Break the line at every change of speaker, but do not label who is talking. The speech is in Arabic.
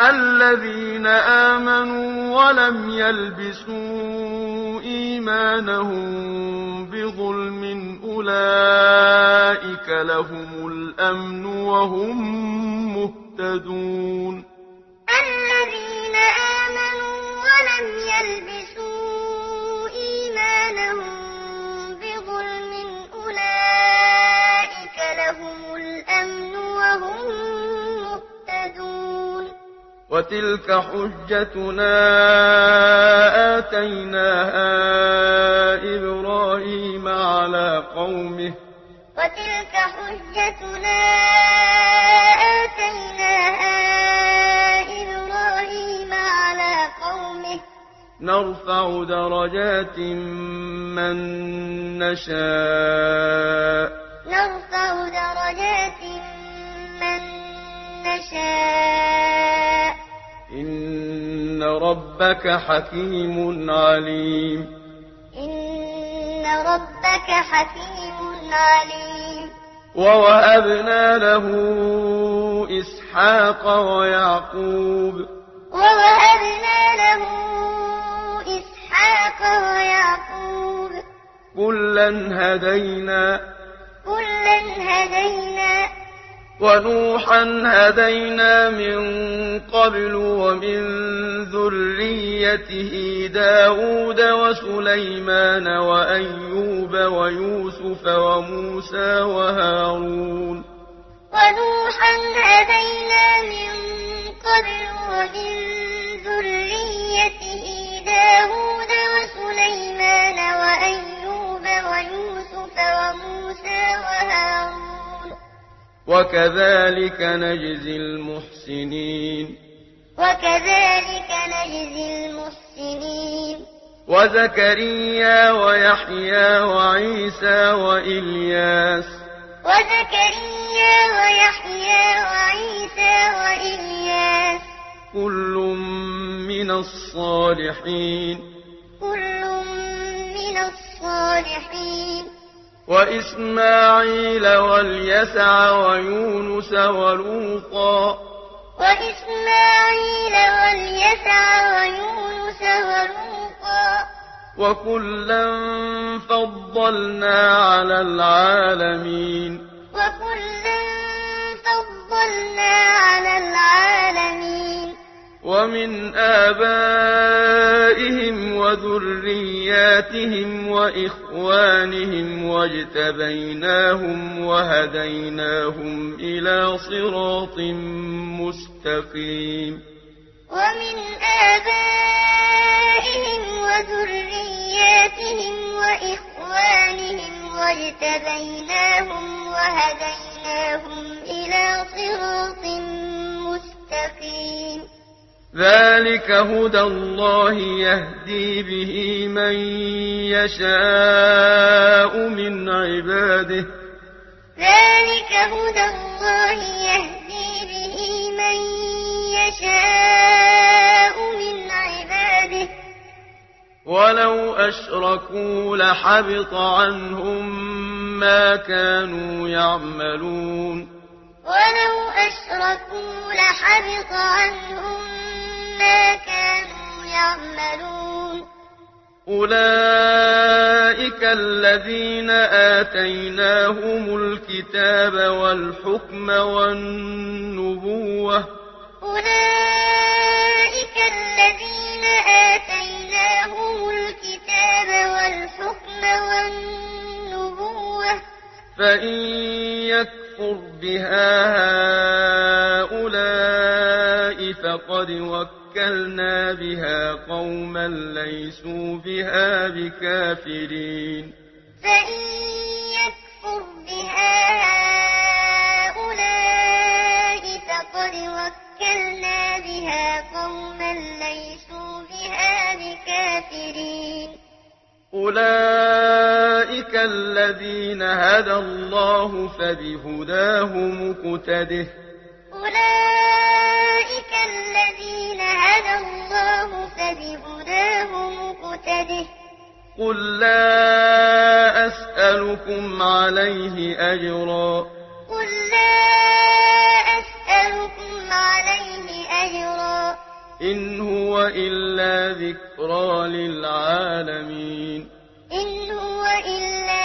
الذين آمنوا ولم يلبسوا إيمانهم بظلم أولئك لهم الأمن وهم مهتدون
الذين آمنوا ولم يلبسوا
وتلك حجتنا آتيناها إبراهيم على قومه.
وتلك حجتنا آتيناها إبراهيم على قومه.
نرفع درجات من نشاء.
نرفع درجات من نشاء.
ربك حكيم عليم.
إن ربك حكيم عليم.
ووهبنا له إسحاق ويعقوب.
ووهبنا له إسحاق ويعقوب.
كلا هدينا.
كلا هدينا.
ونوحا هدينا من قبل ومن ذريته داود وسليمان وأيوب ويوسف وموسى وهارون.
ونوحا هدينا من قبل ومن
وكذلك نجزي المحسنين
وكذلك نجزي المحسنين
وزكريا ويحيى وعيسى وإلياس
وزكريا ويحيى وعيسى وإلياس
كل من الصالحين
كل من الصالحين
وإسماعيل واليسع ويونس ولوطا.
وإسماعيل واليسع ويونس ولوطا.
وكلا فضلنا على العالمين.
وكلا فضلنا على العالمين.
ومن آبائهم وذريتهم أمهاتهم وإخوانهم واجتبيناهم وهديناهم إلى صراط مستقيم.
ومن آبائهم وذرياتهم وإخوانهم واجتبيناهم وهديناهم إلى صراط مستقيم.
ذلك هدى الله يهدي به من يشاء من عباده
ذلك هدى الله يهدي به من يشاء من عباده
ولو أشركوا لحبط عنهم ما كانوا يعملون
ولو أشركوا لحبط عنهم ما كانوا يعملون
أولئك الذين آتيناهم الكتاب والحكم والنبوة
أولئك الذين آتيناهم الكتاب والحكم والنبوة
فإن يكفر بها هؤلاء لقد وكلنا بها قوما ليسوا بها بكافرين.
فإن يكفر بها هؤلاء فقد وكلنا بها قوما ليسوا بها بكافرين.
أولئك الذين هدى الله فبهداه مقتده.
أولئك أولئك الذين هدى الله فبهداه مقتده.
قل لا أسألكم عليه أجرا.
قل لا أسألكم عليه أجرا.
إن هو إلا ذكرى للعالمين.
إن هو إلا